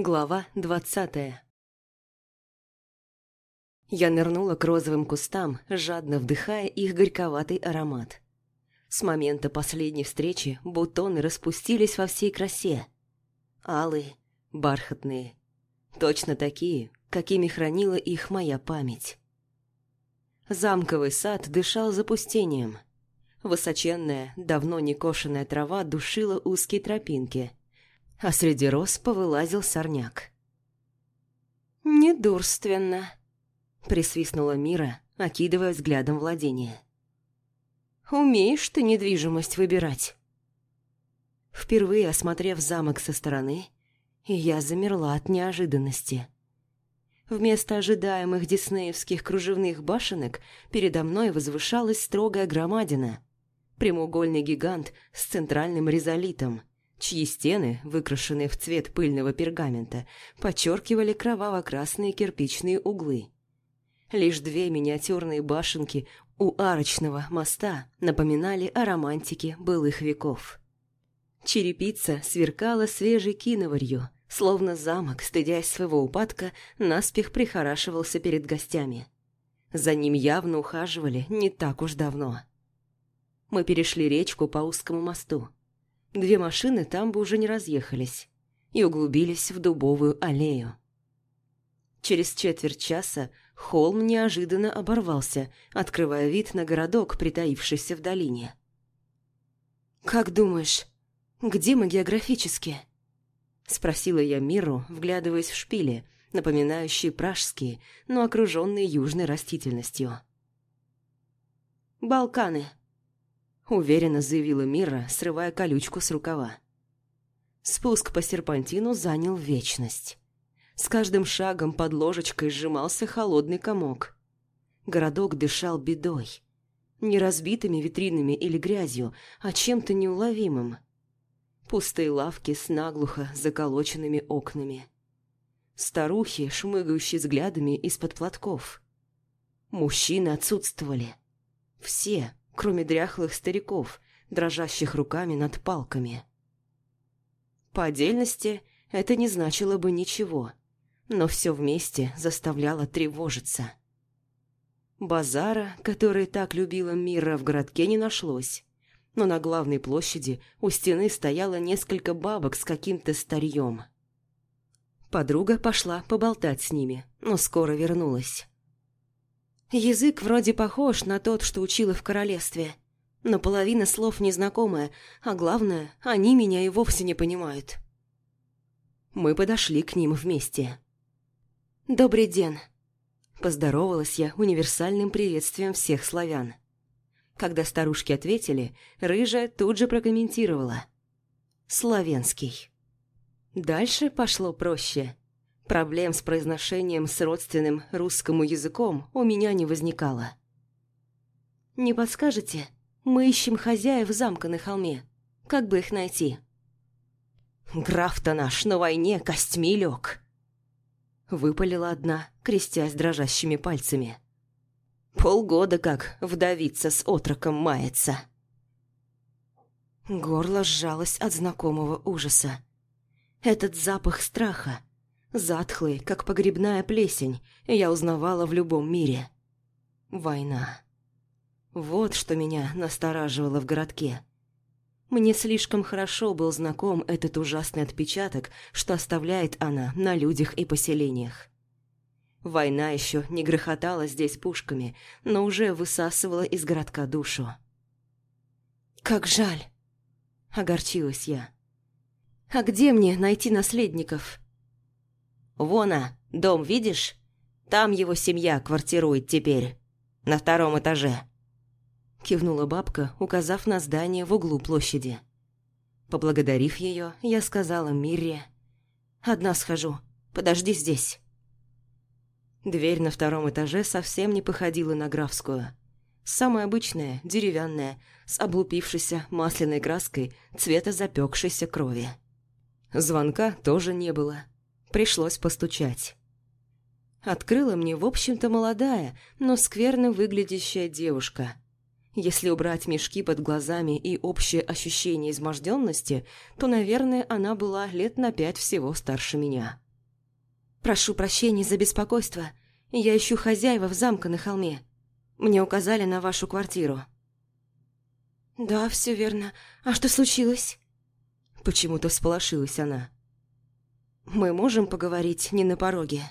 Глава двадцатая Я нырнула к розовым кустам, жадно вдыхая их горьковатый аромат. С момента последней встречи бутоны распустились во всей красе. Алые, бархатные. Точно такие, какими хранила их моя память. Замковый сад дышал запустением. Высоченная, давно не кошенная трава душила узкие тропинки – а среди роз повылазил сорняк. «Недурственно», — присвистнула Мира, окидывая взглядом владения. «Умеешь ты недвижимость выбирать». Впервые осмотрев замок со стороны, я замерла от неожиданности. Вместо ожидаемых диснеевских кружевных башенок передо мной возвышалась строгая громадина, прямоугольный гигант с центральным резолитом, чьи стены, выкрашенные в цвет пыльного пергамента, подчеркивали кроваво-красные кирпичные углы. Лишь две миниатюрные башенки у арочного моста напоминали о романтике былых веков. Черепица сверкала свежей киноварью, словно замок, стыдясь своего упадка, наспех прихорашивался перед гостями. За ним явно ухаживали не так уж давно. Мы перешли речку по узкому мосту. Две машины там бы уже не разъехались и углубились в дубовую аллею. Через четверть часа холм неожиданно оборвался, открывая вид на городок, притаившийся в долине. «Как думаешь, где мы географически?» Спросила я Миру, вглядываясь в шпили, напоминающие пражские, но окруженные южной растительностью. «Балканы», Уверенно заявила Мира, срывая колючку с рукава. Спуск по серпантину занял вечность. С каждым шагом под ложечкой сжимался холодный комок. Городок дышал бедой. Не разбитыми витринами или грязью, а чем-то неуловимым. Пустые лавки с наглухо заколоченными окнами. Старухи, шмыгающие взглядами из-под платков. Мужчины отсутствовали. Все, кроме дряхлых стариков, дрожащих руками над палками. По отдельности это не значило бы ничего, но все вместе заставляло тревожиться. Базара, который так любила мира, в городке не нашлось, но на главной площади у стены стояло несколько бабок с каким-то старьем. Подруга пошла поболтать с ними, но скоро вернулась. Язык вроде похож на тот, что учила в королевстве. Но половина слов незнакомая, а главное, они меня и вовсе не понимают. Мы подошли к ним вместе. «Добрый день!» Поздоровалась я универсальным приветствием всех славян. Когда старушки ответили, рыжая тут же прокомментировала. «Славянский». Дальше пошло проще – Проблем с произношением с родственным русскому языком у меня не возникало. «Не подскажете? Мы ищем хозяев замка на холме. Как бы их найти?» «Граф-то наш на войне костьми лег!» Выпалила одна, крестясь дрожащими пальцами. «Полгода как вдовица с отроком мается!» Горло сжалось от знакомого ужаса. Этот запах страха, Затхлый, как погребная плесень, я узнавала в любом мире. Война. Вот что меня настораживало в городке. Мне слишком хорошо был знаком этот ужасный отпечаток, что оставляет она на людях и поселениях. Война еще не грохотала здесь пушками, но уже высасывала из городка душу. «Как жаль!» – огорчилась я. «А где мне найти наследников?» Вона, дом видишь? Там его семья квартирует теперь. На втором этаже». Кивнула бабка, указав на здание в углу площади. Поблагодарив ее, я сказала Мире: «Одна схожу. Подожди здесь». Дверь на втором этаже совсем не походила на графскую. Самая обычная, деревянная, с облупившейся масляной краской цвета запекшейся крови. Звонка тоже не было. Пришлось постучать. Открыла мне, в общем-то, молодая, но скверно выглядящая девушка. Если убрать мешки под глазами и общее ощущение изможденности, то, наверное, она была лет на пять всего старше меня. «Прошу прощения за беспокойство. Я ищу хозяева в замка на холме. Мне указали на вашу квартиру». «Да, все верно. А что случилось?» Почему-то всполошилась она. Мы можем поговорить не на пороге?»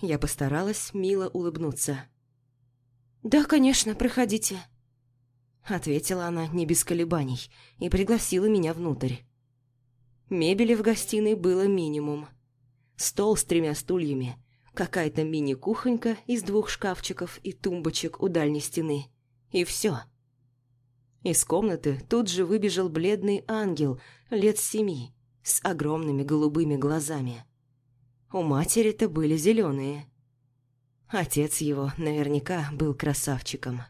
Я постаралась мило улыбнуться. «Да, конечно, проходите», — ответила она не без колебаний и пригласила меня внутрь. Мебели в гостиной было минимум. Стол с тремя стульями, какая-то мини-кухонька из двух шкафчиков и тумбочек у дальней стены. И все. Из комнаты тут же выбежал бледный ангел лет семи, с огромными голубыми глазами. У матери-то были зеленые. Отец его наверняка был красавчиком.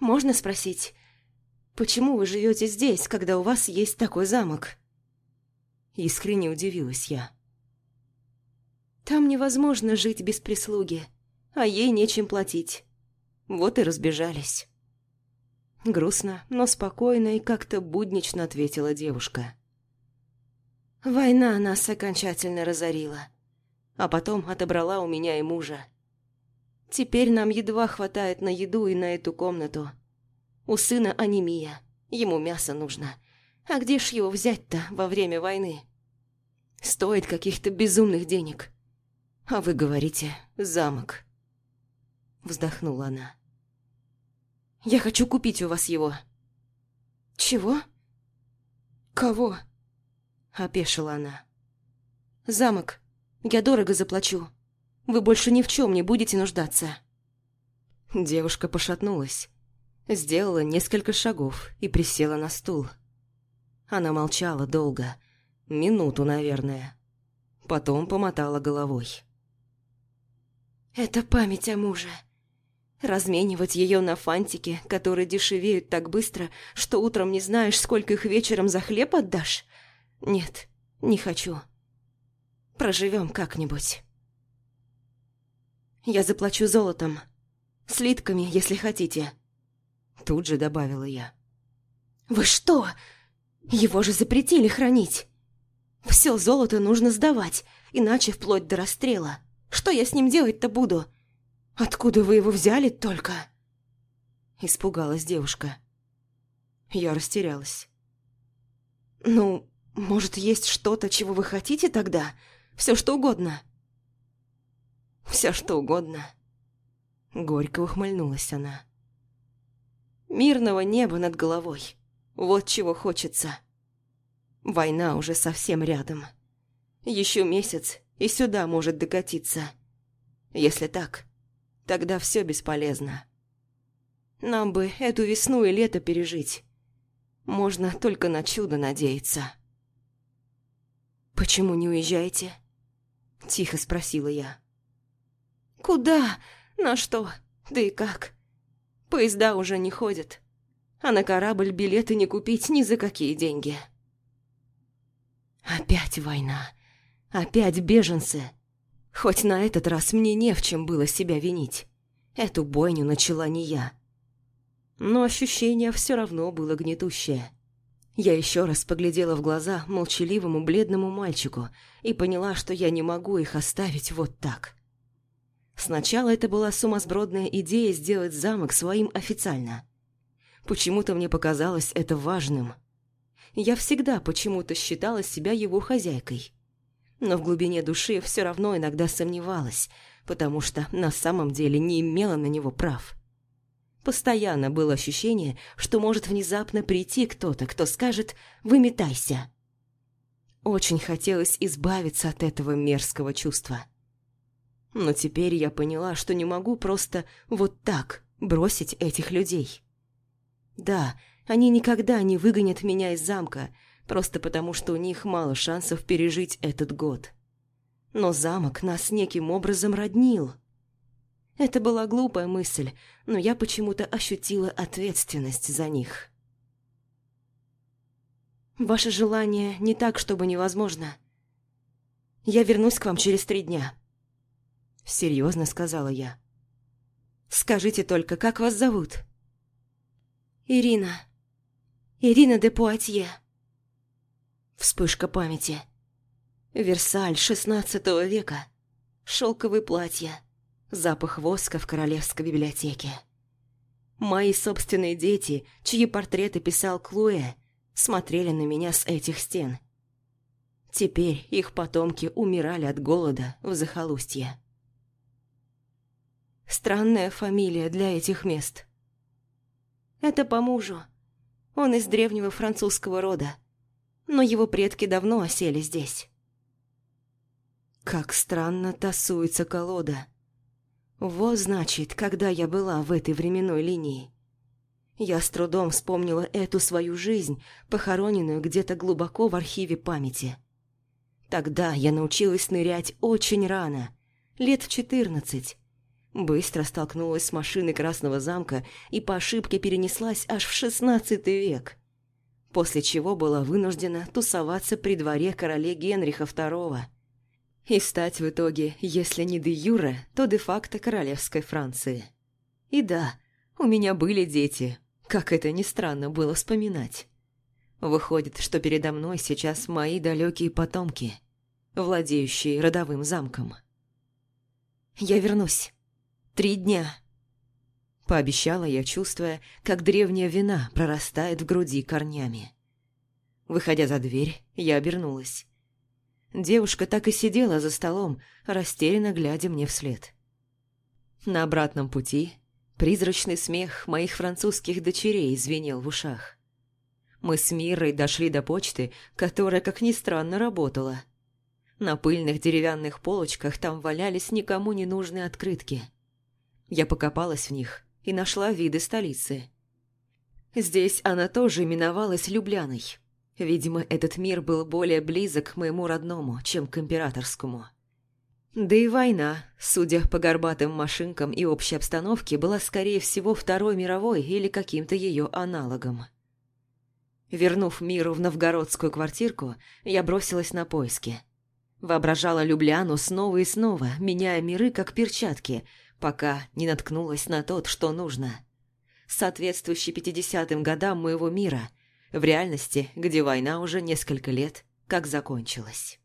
«Можно спросить, почему вы живете здесь, когда у вас есть такой замок?» Искренне удивилась я. «Там невозможно жить без прислуги, а ей нечем платить. Вот и разбежались». Грустно, но спокойно и как-то буднично ответила девушка. Война нас окончательно разорила. А потом отобрала у меня и мужа. Теперь нам едва хватает на еду и на эту комнату. У сына анемия. Ему мясо нужно. А где ж его взять-то во время войны? Стоит каких-то безумных денег. А вы говорите «замок». Вздохнула она. «Я хочу купить у вас его». «Чего?» «Кого?» – опешила она. «Замок. Я дорого заплачу. Вы больше ни в чем не будете нуждаться». Девушка пошатнулась, сделала несколько шагов и присела на стул. Она молчала долго, минуту, наверное. Потом помотала головой. «Это память о муже. Разменивать ее на фантики, которые дешевеют так быстро, что утром не знаешь, сколько их вечером за хлеб отдашь?» Нет, не хочу. Проживем как-нибудь. Я заплачу золотом. Слитками, если хотите. Тут же добавила я. Вы что? Его же запретили хранить. Все золото нужно сдавать, иначе вплоть до расстрела. Что я с ним делать-то буду? Откуда вы его взяли только? Испугалась девушка. Я растерялась. Ну, может, есть что-то, чего вы хотите тогда? Все что угодно?» «Все что угодно». Горько ухмыльнулась она. «Мирного неба над головой. Вот чего хочется. Война уже совсем рядом. Еще месяц, и сюда может докатиться. Если так, тогда все бесполезно. Нам бы эту весну и лето пережить. Можно только на чудо надеяться». «Почему не уезжаете?» – тихо спросила я. «Куда? На что? Да и как? Поезда уже не ходят, а на корабль билеты не купить ни за какие деньги». «Опять война, опять беженцы. Хоть на этот раз мне не в чем было себя винить. Эту бойню начала не я». Но ощущение все равно было гнетущее – я еще раз поглядела в глаза молчаливому бледному мальчику и поняла, что я не могу их оставить вот так. Сначала это была сумасбродная идея сделать замок своим официально. Почему-то мне показалось это важным. Я всегда почему-то считала себя его хозяйкой. Но в глубине души все равно иногда сомневалась, потому что на самом деле не имела на него прав. Постоянно было ощущение, что может внезапно прийти кто-то, кто скажет «выметайся». Очень хотелось избавиться от этого мерзкого чувства. Но теперь я поняла, что не могу просто вот так бросить этих людей. Да, они никогда не выгонят меня из замка, просто потому что у них мало шансов пережить этот год. Но замок нас неким образом роднил. Это была глупая мысль, но я почему-то ощутила ответственность за них. «Ваше желание не так, чтобы невозможно. Я вернусь к вам через три дня», — серьезно сказала я. «Скажите только, как вас зовут?» «Ирина. Ирина де Пуатье». Вспышка памяти. «Версаль, шестнадцатого века. Шелковые платья запах воска в королевской библиотеке. Мои собственные дети, чьи портреты писал Клуэ, смотрели на меня с этих стен. Теперь их потомки умирали от голода в захолустье. Странная фамилия для этих мест. Это по мужу. Он из древнего французского рода. Но его предки давно осели здесь. Как странно тасуется колода. Вот значит, когда я была в этой временной линии. Я с трудом вспомнила эту свою жизнь, похороненную где-то глубоко в архиве памяти. Тогда я научилась нырять очень рано, лет в четырнадцать. Быстро столкнулась с машиной Красного замка и по ошибке перенеслась аж в шестнадцатый век. После чего была вынуждена тусоваться при дворе короле Генриха II – И стать в итоге, если не де юре, то де-факто королевской Франции. И да, у меня были дети, как это ни странно было вспоминать. Выходит, что передо мной сейчас мои далекие потомки, владеющие родовым замком. Я вернусь. Три дня. Пообещала я, чувствуя, как древняя вина прорастает в груди корнями. Выходя Девушка так и сидела за столом, растерянно глядя мне вслед. На обратном пути призрачный смех моих французских дочерей звенел в ушах. Мы с Мирой дошли до почты, которая, как ни странно, работала. На пыльных деревянных полочках там валялись никому не нужные открытки. Я покопалась в них и нашла виды столицы. Здесь она тоже именовалась Любляной. Видимо, этот мир был более близок к моему родному, чем к императорскому. Да и война, судя по горбатым машинкам и общей обстановке, была, скорее всего, Второй мировой или каким-то ее аналогом. Вернув миру в новгородскую квартирку, я бросилась на поиски. Воображала Любляну снова и снова, меняя миры как перчатки, пока не наткнулась на тот, что нужно. Соответствующий 50-м годам моего мира – в реальности, где война уже несколько лет как закончилась.